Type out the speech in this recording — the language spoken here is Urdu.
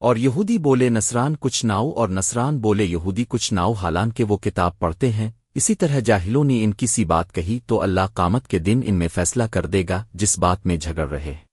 اور یہودی بولے نسران کچھ ناؤ اور نسران بولے یہودی کچھ ناؤ، حالانکہ وہ کتاب پڑھتے ہیں۔ اسی طرح جاہلوں نے ان کی سی بات کہی تو اللہ قامت کے دن ان میں فیصلہ کر دے گا جس بات میں جھگڑ رہے۔